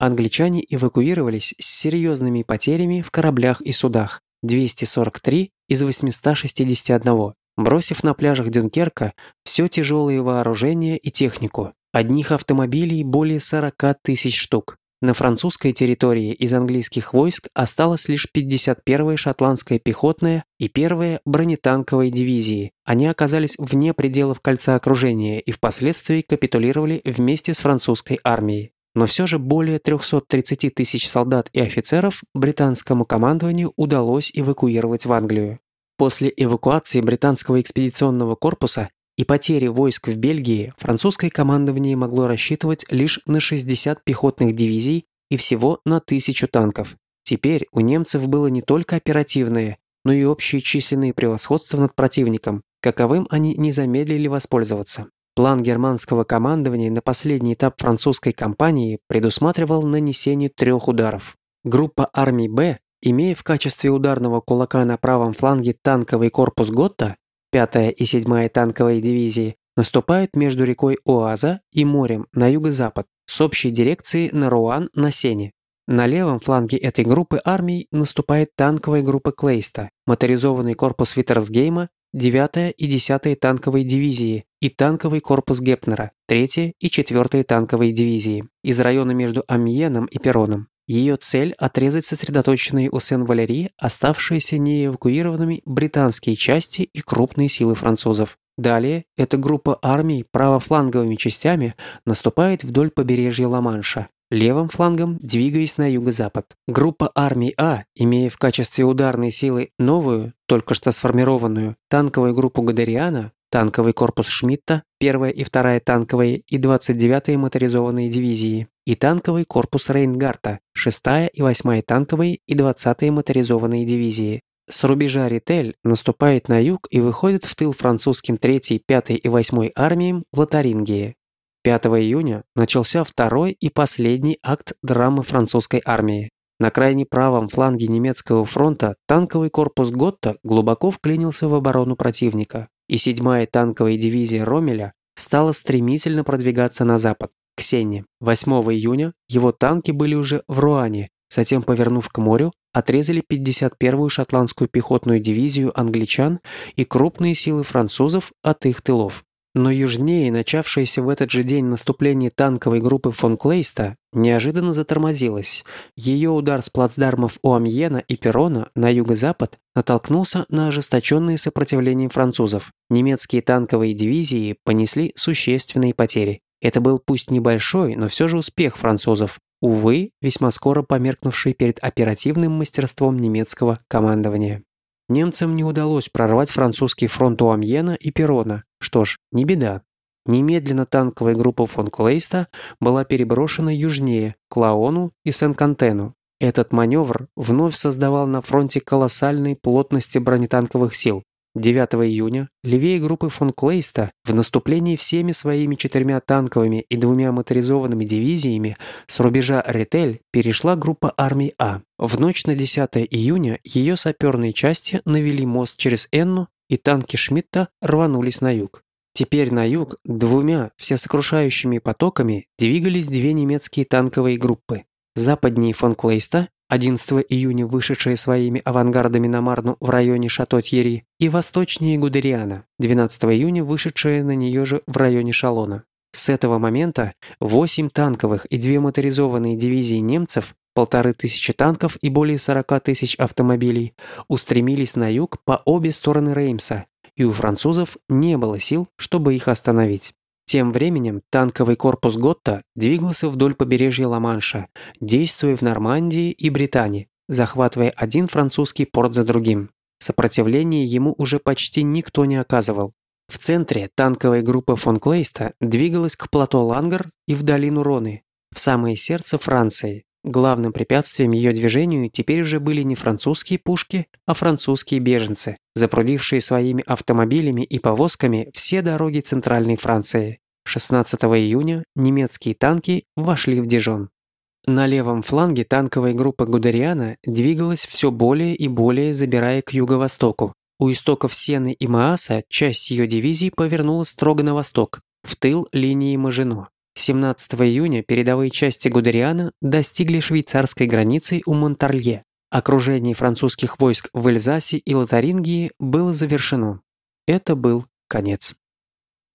англичане эвакуировались с серьезными потерями в кораблях и судах – 243 из 861, бросив на пляжах Дюнкерка все тяжелое вооружение и технику. Одних автомобилей более 40 тысяч штук. На французской территории из английских войск осталось лишь 51-я шотландская пехотная и 1-я бронетанковая дивизии. Они оказались вне пределов кольца окружения и впоследствии капитулировали вместе с французской армией. Но все же более 330 тысяч солдат и офицеров британскому командованию удалось эвакуировать в Англию. После эвакуации британского экспедиционного корпуса и потери войск в Бельгии французское командование могло рассчитывать лишь на 60 пехотных дивизий и всего на тысячу танков. Теперь у немцев было не только оперативное, но и общее численное превосходство над противником, каковым они не замедлили воспользоваться. План германского командования на последний этап французской кампании предусматривал нанесение трех ударов. Группа армий «Б», имея в качестве ударного кулака на правом фланге танковый корпус Готта, 5-я и 7-я танковые дивизии наступают между рекой Уаза и морем на юго-запад с общей дирекцией на Руан на Сене. На левом фланге этой группы армий наступает танковая группа Клейста, моторизованный корпус Виттерсгейма, 9-я и 10-я танковые дивизии и танковый корпус Гепнера, 3-я и 4-я танковые дивизии из района между Амьеном и Пероном. Ее цель – отрезать сосредоточенные у Сен-Валерии оставшиеся неэвакуированными британские части и крупные силы французов. Далее эта группа армий правофланговыми частями наступает вдоль побережья Ла-Манша, левым флангом двигаясь на юго-запад. Группа армий А, имея в качестве ударной силы новую, только что сформированную, танковую группу Гадариана, танковый корпус Шмидта, 1 и 2 танковые и 29-я моторизованные дивизии, и танковый корпус Рейнгарта, 6-я и 8-я танковые и 20-я моторизованные дивизии. С рубежа Ритель наступает на юг и выходит в тыл французским 3-й, 5-й и 8-й армиям в Лотарингии. 5 июня начался второй и последний акт драмы французской армии. На крайне правом фланге немецкого фронта танковый корпус Готта глубоко вклинился в оборону противника, и 7-я танковая дивизия Ромеля стала стремительно продвигаться на запад к Сене. 8 июня его танки были уже в Руане, затем, повернув к морю, отрезали 51-ю шотландскую пехотную дивизию англичан и крупные силы французов от их тылов. Но южнее начавшееся в этот же день наступление танковой группы фон Клейста неожиданно затормозилось. Ее удар с плацдармов у Амьена и Перона на юго-запад натолкнулся на ожесточенное сопротивление французов. Немецкие танковые дивизии понесли существенные потери. Это был пусть небольшой, но все же успех французов, увы, весьма скоро померкнувший перед оперативным мастерством немецкого командования. Немцам не удалось прорвать французский фронт у Амьена и Перона. Что ж, не беда. Немедленно танковая группа фон Клейста была переброшена южнее, к Лаону и Сен-Кантену. Этот маневр вновь создавал на фронте колоссальной плотности бронетанковых сил. 9 июня левее группы фон Клейста в наступлении всеми своими четырьмя танковыми и двумя моторизованными дивизиями с рубежа Ретель перешла группа армий А. В ночь на 10 июня ее саперные части навели мост через Энну, и танки Шмидта рванулись на юг. Теперь на юг двумя всесокрушающими потоками двигались две немецкие танковые группы. Западнее фон Клейста 11 июня вышедшие своими авангардами на Марну в районе Шато-Тьери, и восточнее Гудериана, 12 июня вышедшие на нее же в районе Шалона. С этого момента 8 танковых и 2 моторизованные дивизии немцев, полторы тысячи танков и более 40 тысяч автомобилей, устремились на юг по обе стороны Реймса, и у французов не было сил, чтобы их остановить. Тем временем танковый корпус Готта двигался вдоль побережья Ла-Манша, действуя в Нормандии и Британии, захватывая один французский порт за другим. Сопротивление ему уже почти никто не оказывал. В центре танковая группа фон Клейста двигалась к плато Лангар и в долину Роны, в самое сердце Франции. Главным препятствием ее движению теперь уже были не французские пушки, а французские беженцы, запрудившие своими автомобилями и повозками все дороги Центральной Франции. 16 июня немецкие танки вошли в Дижон. На левом фланге танковая группа Гудериана двигалась все более и более забирая к юго-востоку. У истоков Сены и Мааса часть ее дивизий повернула строго на восток, в тыл линии Мажино. 17 июня передовые части Гудериана достигли швейцарской границы у Монталье. Окружение французских войск в Эльзасе и Лотарингии было завершено. Это был конец.